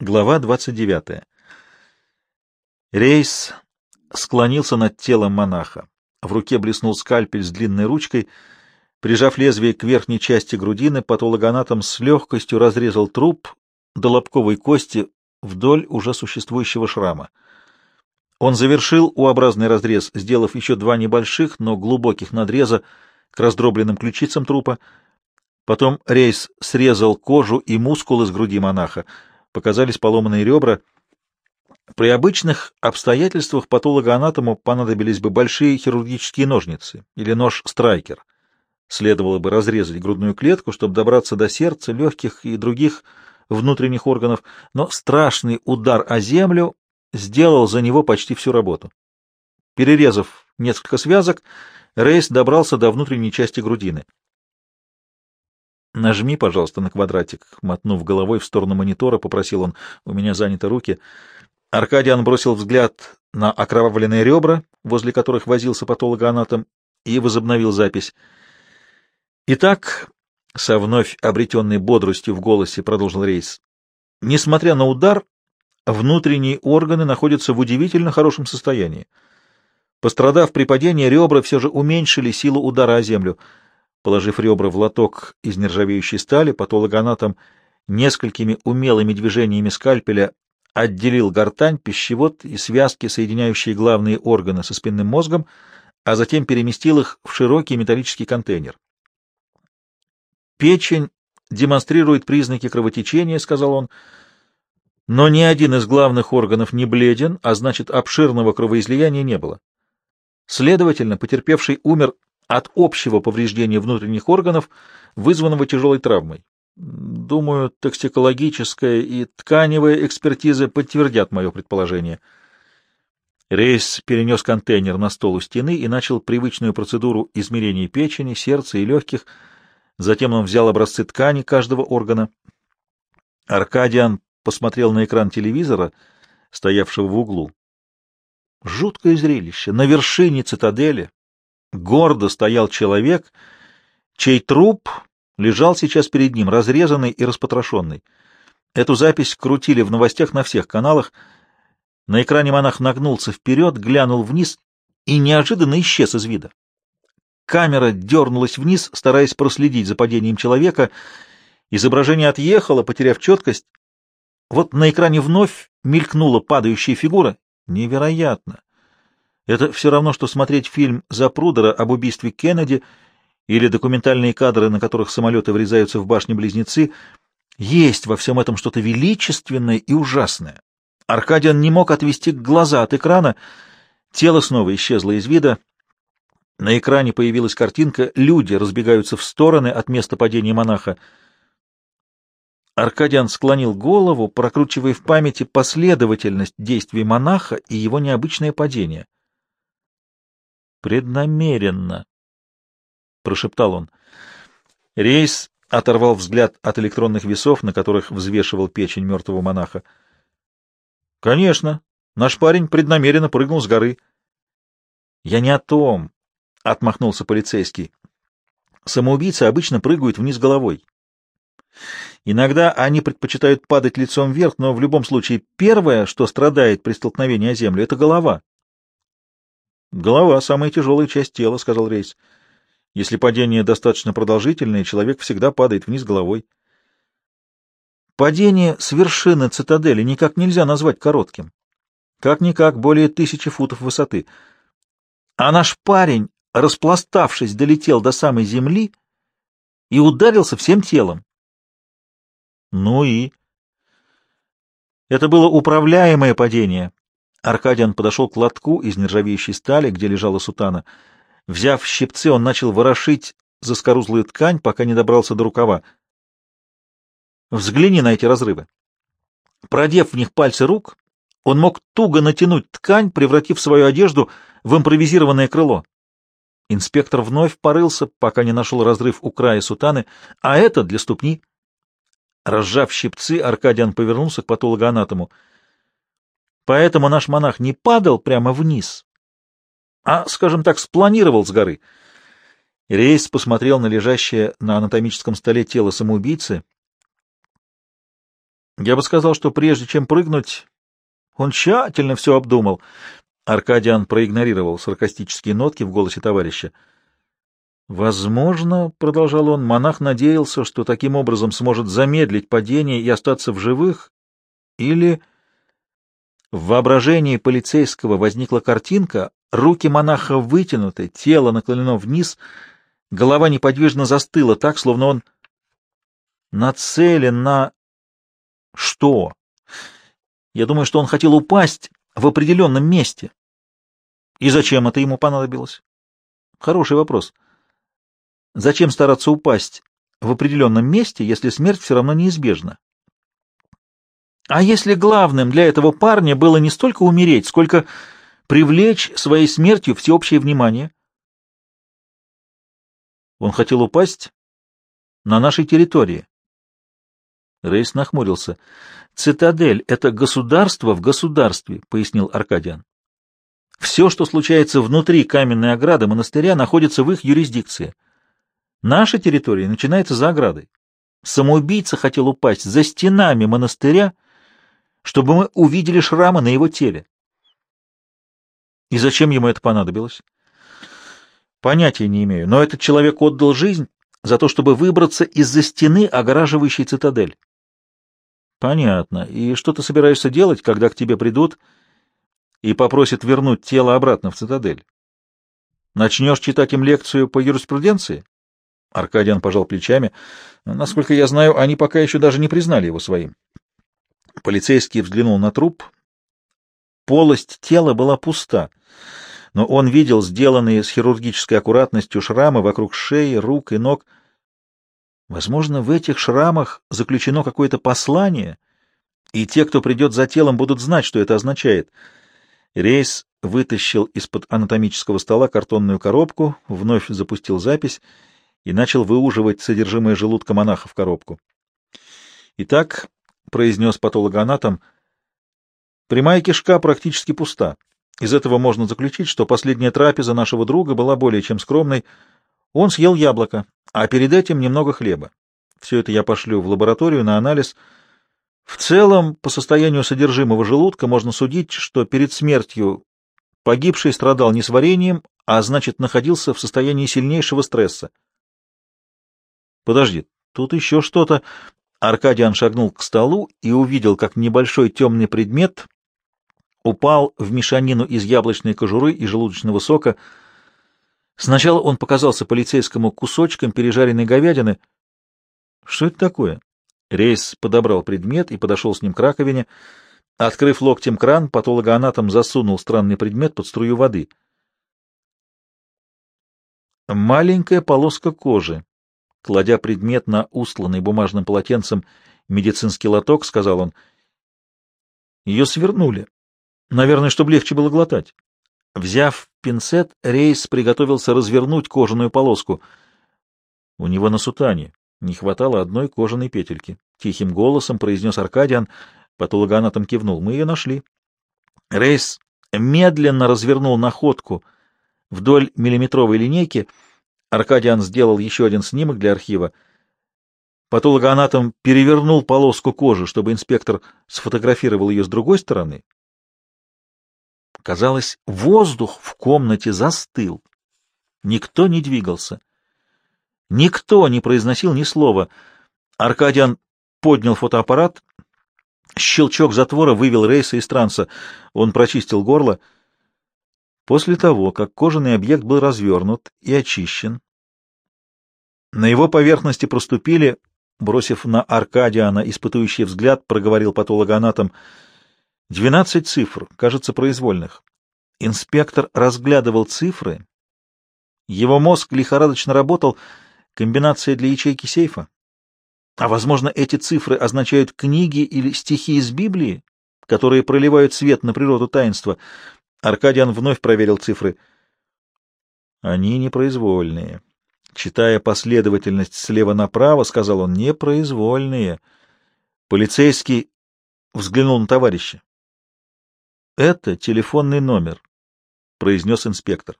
Глава 29. Рейс склонился над телом монаха. В руке блеснул скальпель с длинной ручкой. Прижав лезвие к верхней части грудины, патологоанатом с легкостью разрезал труп до лобковой кости вдоль уже существующего шрама. Он завершил U-образный разрез, сделав еще два небольших, но глубоких надреза к раздробленным ключицам трупа. Потом Рейс срезал кожу и мускулы с груди монаха, показались поломанные ребра. При обычных обстоятельствах патологоанатому понадобились бы большие хирургические ножницы или нож-страйкер. Следовало бы разрезать грудную клетку, чтобы добраться до сердца, легких и других внутренних органов, но страшный удар о землю сделал за него почти всю работу. Перерезав несколько связок, Рейс добрался до внутренней части грудины. «Нажми, пожалуйста, на квадратик», — мотнув головой в сторону монитора, попросил он. «У меня заняты руки». Аркадиан бросил взгляд на окровавленные ребра, возле которых возился патологоанатом, и возобновил запись. «Итак», — со вновь обретенной бодростью в голосе продолжил Рейс, — «несмотря на удар, внутренние органы находятся в удивительно хорошем состоянии. Пострадав при падении, ребра все же уменьшили силу удара о землю — Положив ребра в лоток из нержавеющей стали, патологоанатом несколькими умелыми движениями скальпеля отделил гортань, пищевод и связки, соединяющие главные органы со спинным мозгом, а затем переместил их в широкий металлический контейнер. «Печень демонстрирует признаки кровотечения», — сказал он, — «но ни один из главных органов не бледен, а значит, обширного кровоизлияния не было. Следовательно, потерпевший умер от общего повреждения внутренних органов, вызванного тяжелой травмой. Думаю, токсикологическая и тканевая экспертизы подтвердят мое предположение. Рейс перенес контейнер на стол у стены и начал привычную процедуру измерения печени, сердца и легких. Затем он взял образцы ткани каждого органа. Аркадиан посмотрел на экран телевизора, стоявшего в углу. Жуткое зрелище. На вершине цитадели, гордо стоял человек, чей труп лежал сейчас перед ним, разрезанный и распотрошенный. Эту запись крутили в новостях на всех каналах. На экране монах нагнулся вперед, глянул вниз и неожиданно исчез из вида. Камера дернулась вниз, стараясь проследить за падением человека. Изображение отъехало, потеряв четкость. Вот на экране вновь мелькнула падающая фигура. Невероятно! Это все равно, что смотреть фильм Запрудера об убийстве Кеннеди или документальные кадры, на которых самолеты врезаются в башни-близнецы. Есть во всем этом что-то величественное и ужасное. Аркадиан не мог отвести глаза от экрана. Тело снова исчезло из вида. На экране появилась картинка. Люди разбегаются в стороны от места падения монаха. Аркадиан склонил голову, прокручивая в памяти последовательность действий монаха и его необычное падение преднамеренно, — прошептал он. Рейс оторвал взгляд от электронных весов, на которых взвешивал печень мертвого монаха. — Конечно, наш парень преднамеренно прыгнул с горы. — Я не о том, — отмахнулся полицейский. Самоубийцы обычно прыгают вниз головой. Иногда они предпочитают падать лицом вверх, но в любом случае первое, что страдает при столкновении о землю, — это голова. Голова — самая тяжелая часть тела, — сказал Рейс. Если падение достаточно продолжительное, человек всегда падает вниз головой. Падение с вершины цитадели никак нельзя назвать коротким. Как-никак более тысячи футов высоты. А наш парень, распластавшись, долетел до самой земли и ударился всем телом. Ну и... Это было управляемое падение, Аркадиан подошел к лотку из нержавеющей стали, где лежала сутана. Взяв щипцы, он начал ворошить заскорузлую ткань, пока не добрался до рукава. Взгляни на эти разрывы. Продев в них пальцы рук, он мог туго натянуть ткань, превратив свою одежду в импровизированное крыло. Инспектор вновь порылся, пока не нашел разрыв у края сутаны, а это для ступни. Разжав щипцы, Аркадиан повернулся к патологоанатому — Поэтому наш монах не падал прямо вниз, а, скажем так, спланировал с горы. Рейс посмотрел на лежащее на анатомическом столе тело самоубийцы. Я бы сказал, что прежде чем прыгнуть, он тщательно все обдумал. Аркадиан проигнорировал саркастические нотки в голосе товарища. Возможно, — продолжал он, — монах надеялся, что таким образом сможет замедлить падение и остаться в живых, или... В воображении полицейского возникла картинка, руки монаха вытянуты, тело наклонено вниз, голова неподвижно застыла так, словно он нацелен на... Что? Я думаю, что он хотел упасть в определенном месте. И зачем это ему понадобилось? Хороший вопрос. Зачем стараться упасть в определенном месте, если смерть все равно неизбежна? А если главным для этого парня было не столько умереть, сколько привлечь своей смертью всеобщее внимание? Он хотел упасть на нашей территории. Рейс нахмурился. «Цитадель — это государство в государстве», — пояснил Аркадиан. «Все, что случается внутри каменной ограды монастыря, находится в их юрисдикции. Наша территория начинается за оградой. Самоубийца хотел упасть за стенами монастыря, чтобы мы увидели шрамы на его теле. И зачем ему это понадобилось? Понятия не имею, но этот человек отдал жизнь за то, чтобы выбраться из-за стены, огораживающей цитадель. Понятно. И что ты собираешься делать, когда к тебе придут и попросят вернуть тело обратно в цитадель? Начнешь читать им лекцию по юриспруденции? Аркадиан пожал плечами. Насколько я знаю, они пока еще даже не признали его своим. Полицейский взглянул на труп. Полость тела была пуста, но он видел сделанные с хирургической аккуратностью шрамы вокруг шеи, рук и ног — Возможно, в этих шрамах заключено какое-то послание, и те, кто придет за телом, будут знать, что это означает. Рейс вытащил из-под анатомического стола картонную коробку, вновь запустил запись и начал выуживать содержимое желудка монаха в коробку. «Итак», — произнес патологоанатом, — «прямая кишка практически пуста. Из этого можно заключить, что последняя трапеза нашего друга была более чем скромной. Он съел яблоко, а перед этим немного хлеба. Все это я пошлю в лабораторию на анализ. В целом, по состоянию содержимого желудка можно судить, что перед смертью погибший страдал несварением, а значит, находился в состоянии сильнейшего стресса. Подожди, тут еще что-то. Аркадиан шагнул к столу и увидел, как небольшой темный предмет упал в мешанину из яблочной кожуры и желудочного сока — Сначала он показался полицейскому кусочком пережаренной говядины. Что это такое? Рейс подобрал предмет и подошел с ним к раковине. Открыв локтем кран, патологоанатом засунул странный предмет под струю воды. Маленькая полоска кожи. Кладя предмет на устланный бумажным полотенцем медицинский лоток, сказал он. Ее свернули. Наверное, чтобы легче было глотать. Взяв пинцет, Рейс приготовился развернуть кожаную полоску. У него на сутане не хватало одной кожаной петельки. Тихим голосом произнес Аркадиан. Патологоанатом кивнул. Мы ее нашли. Рейс медленно развернул находку вдоль миллиметровой линейки. Аркадиан сделал еще один снимок для архива. Патологоанатом перевернул полоску кожи, чтобы инспектор сфотографировал ее с другой стороны, Казалось, воздух в комнате застыл. Никто не двигался. Никто не произносил ни слова. Аркадиан поднял фотоаппарат. Щелчок затвора вывел Рейса из транса. Он прочистил горло. После того, как кожаный объект был развернут и очищен, на его поверхности проступили, бросив на Аркадиана испытующий взгляд, проговорил патологоанатом — Двенадцать цифр, кажется, произвольных. Инспектор разглядывал цифры. Его мозг лихорадочно работал. Комбинация для ячейки сейфа. А, возможно, эти цифры означают книги или стихи из Библии, которые проливают свет на природу таинства. Аркадиан вновь проверил цифры. Они непроизвольные. Читая последовательность слева направо, сказал он, непроизвольные. Полицейский взглянул на товарища. «Это телефонный номер», — произнес инспектор.